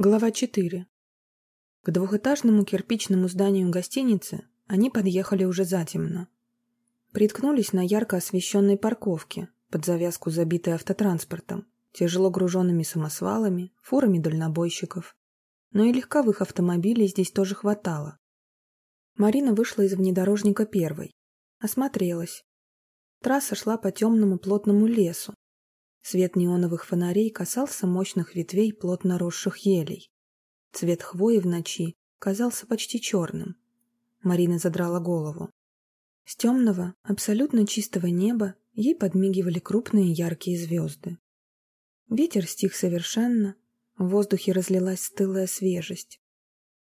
Глава 4. К двухэтажному кирпичному зданию гостиницы они подъехали уже затемно. Приткнулись на ярко освещенной парковке, под завязку забитой автотранспортом, тяжело груженными самосвалами, фурами дальнобойщиков. Но и легковых автомобилей здесь тоже хватало. Марина вышла из внедорожника первой. Осмотрелась. Трасса шла по темному плотному лесу, Свет неоновых фонарей касался мощных ветвей плотно росших елей. Цвет хвои в ночи казался почти черным. Марина задрала голову. С темного, абсолютно чистого неба ей подмигивали крупные яркие звезды. Ветер стих совершенно, в воздухе разлилась стылая свежесть.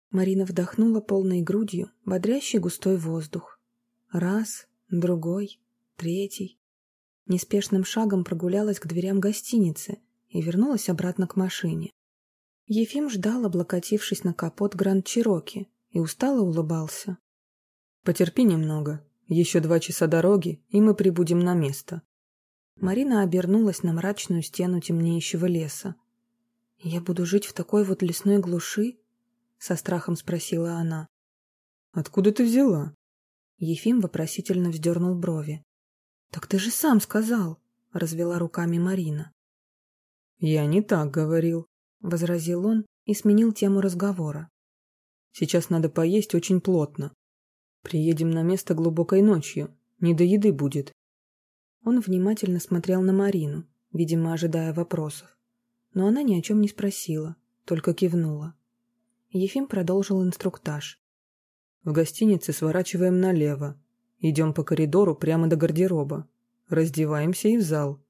Марина вдохнула полной грудью бодрящий густой воздух. Раз, другой, третий неспешным шагом прогулялась к дверям гостиницы и вернулась обратно к машине. Ефим ждал, облокотившись на капот Гранд Чироки, и устало улыбался. «Потерпи немного. Еще два часа дороги, и мы прибудем на место». Марина обернулась на мрачную стену темнеющего леса. «Я буду жить в такой вот лесной глуши?» — со страхом спросила она. «Откуда ты взяла?» Ефим вопросительно вздернул брови. «Так ты же сам сказал», — развела руками Марина. «Я не так говорил», — возразил он и сменил тему разговора. «Сейчас надо поесть очень плотно. Приедем на место глубокой ночью, не до еды будет». Он внимательно смотрел на Марину, видимо, ожидая вопросов. Но она ни о чем не спросила, только кивнула. Ефим продолжил инструктаж. «В гостинице сворачиваем налево, Идем по коридору прямо до гардероба. Раздеваемся и в зал.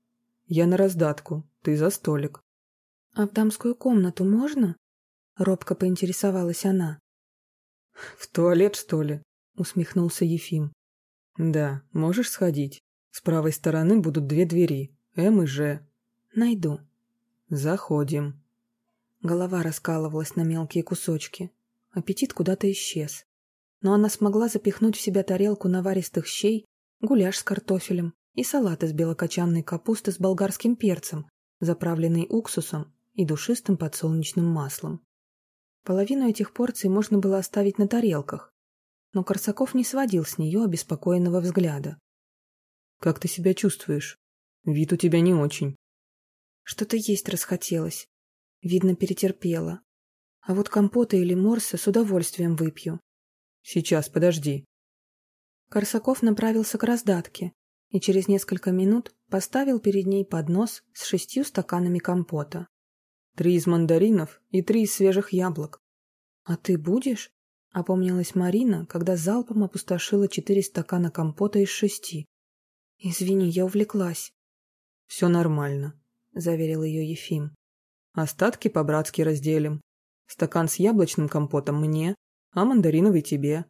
Я на раздатку, ты за столик. — А в дамскую комнату можно? — робко поинтересовалась она. — В туалет, что ли? — усмехнулся Ефим. — Да, можешь сходить. С правой стороны будут две двери, М и Ж. — Найду. — Заходим. Голова раскалывалась на мелкие кусочки. Аппетит куда-то исчез но она смогла запихнуть в себя тарелку наваристых щей, гуляш с картофелем и салат из белокочанной капусты с болгарским перцем, заправленный уксусом и душистым подсолнечным маслом. Половину этих порций можно было оставить на тарелках, но Корсаков не сводил с нее обеспокоенного взгляда. «Как ты себя чувствуешь? Вид у тебя не очень». «Что-то есть расхотелось. Видно, перетерпела. А вот компота или морса с удовольствием выпью. Сейчас, подожди. Корсаков направился к раздатке и через несколько минут поставил перед ней поднос с шестью стаканами компота. Три из мандаринов и три из свежих яблок. «А ты будешь?» — опомнилась Марина, когда залпом опустошила четыре стакана компота из шести. «Извини, я увлеклась». «Все нормально», — заверил ее Ефим. «Остатки по-братски разделим. Стакан с яблочным компотом мне, а мандариновый тебе.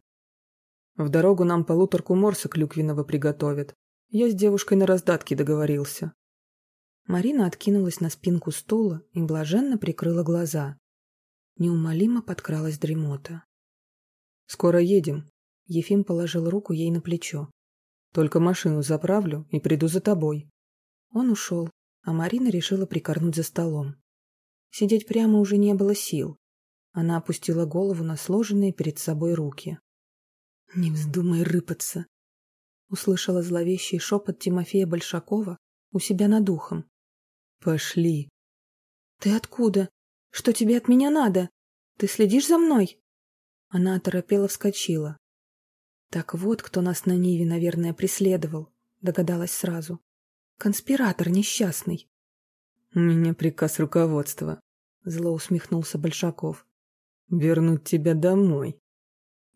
В дорогу нам полуторку морса клюквенного приготовят. Я с девушкой на раздатке договорился. Марина откинулась на спинку стула и блаженно прикрыла глаза. Неумолимо подкралась дремота. «Скоро едем», — Ефим положил руку ей на плечо. «Только машину заправлю и приду за тобой». Он ушел, а Марина решила прикорнуть за столом. Сидеть прямо уже не было сил. Она опустила голову на сложенные перед собой руки. «Не вздумай рыпаться!» Услышала зловещий шепот Тимофея Большакова у себя над ухом. «Пошли!» «Ты откуда? Что тебе от меня надо? Ты следишь за мной?» Она оторопела вскочила. «Так вот, кто нас на Ниве, наверное, преследовал», — догадалась сразу. «Конспиратор несчастный». «У меня приказ руководства», — зло усмехнулся Большаков. Вернуть тебя домой.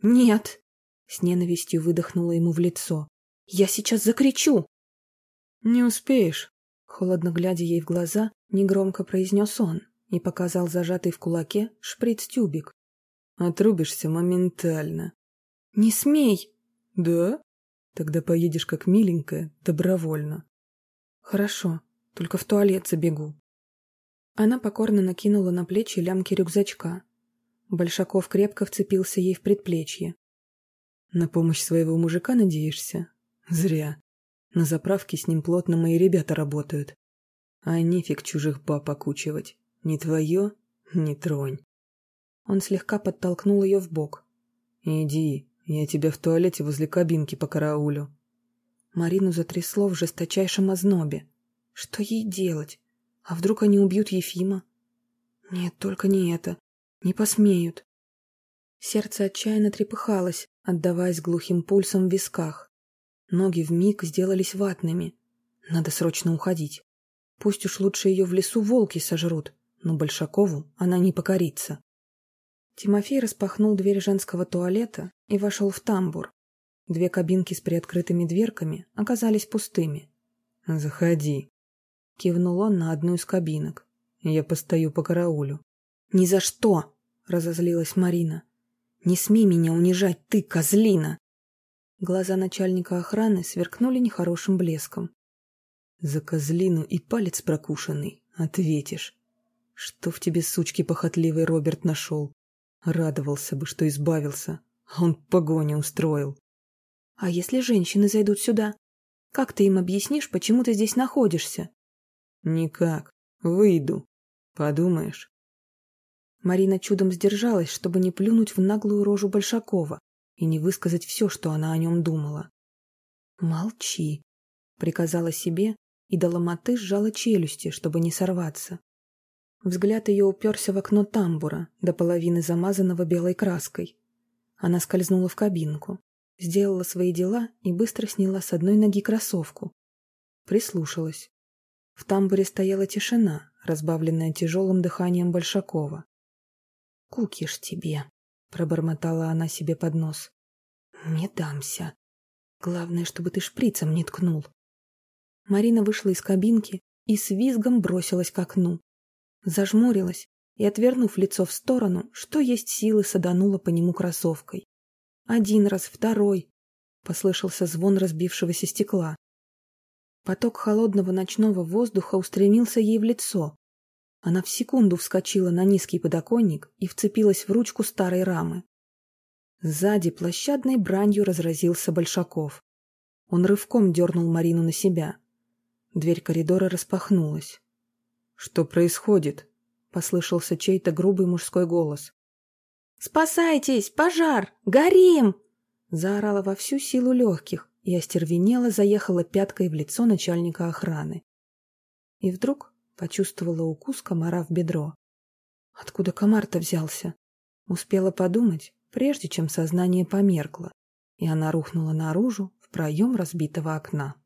Нет, с ненавистью выдохнула ему в лицо. Я сейчас закричу. Не успеешь, холодно глядя ей в глаза, негромко произнес он и показал зажатый в кулаке шприц-тюбик. Отрубишься моментально. Не смей. Да? Тогда поедешь как миленькая, добровольно. Хорошо, только в туалет забегу. Она покорно накинула на плечи лямки рюкзачка, Большаков крепко вцепился ей в предплечье. «На помощь своего мужика надеешься? Зря. На заправке с ним плотно мои ребята работают. А нефиг чужих баб окучивать. Не твое, Не тронь. Он слегка подтолкнул ее в бок. Иди, я тебя в туалете возле кабинки по караулю. Марину затрясло в жесточайшем ознобе. Что ей делать? А вдруг они убьют Ефима? Нет, только не это. Не посмеют. Сердце отчаянно трепыхалось, отдаваясь глухим пульсом в висках. Ноги вмиг сделались ватными. Надо срочно уходить. Пусть уж лучше ее в лесу волки сожрут, но Большакову она не покорится. Тимофей распахнул дверь женского туалета и вошел в тамбур. Две кабинки с приоткрытыми дверками оказались пустыми. «Заходи», — кивнул он на одну из кабинок. «Я постою по караулю». «Ни за что!» — разозлилась Марина. «Не смей меня унижать, ты, козлина!» Глаза начальника охраны сверкнули нехорошим блеском. «За козлину и палец прокушенный ответишь. Что в тебе, сучки, похотливый Роберт нашел? Радовался бы, что избавился, а он погоню устроил». «А если женщины зайдут сюда? Как ты им объяснишь, почему ты здесь находишься?» «Никак. Выйду. Подумаешь, Марина чудом сдержалась, чтобы не плюнуть в наглую рожу Большакова и не высказать все, что она о нем думала. «Молчи», — приказала себе и до ломоты сжала челюсти, чтобы не сорваться. Взгляд ее уперся в окно тамбура, до половины замазанного белой краской. Она скользнула в кабинку, сделала свои дела и быстро сняла с одной ноги кроссовку. Прислушалась. В тамбуре стояла тишина, разбавленная тяжелым дыханием Большакова. «Кукиш тебе», — пробормотала она себе под нос. «Не дамся. Главное, чтобы ты шприцем не ткнул». Марина вышла из кабинки и с визгом бросилась к окну. Зажмурилась и, отвернув лицо в сторону, что есть силы, саданула по нему кроссовкой. Один раз, второй. Послышался звон разбившегося стекла. Поток холодного ночного воздуха устремился ей в лицо. Она в секунду вскочила на низкий подоконник и вцепилась в ручку старой рамы. Сзади площадной бранью разразился Большаков. Он рывком дернул Марину на себя. Дверь коридора распахнулась. «Что происходит?» — послышался чей-то грубый мужской голос. «Спасайтесь! Пожар! Горим!» Заорала во всю силу легких и остервенела заехала пяткой в лицо начальника охраны. И вдруг Почувствовала укус комара в бедро. Откуда комар-то взялся? Успела подумать, прежде чем сознание померкло, и она рухнула наружу в проем разбитого окна.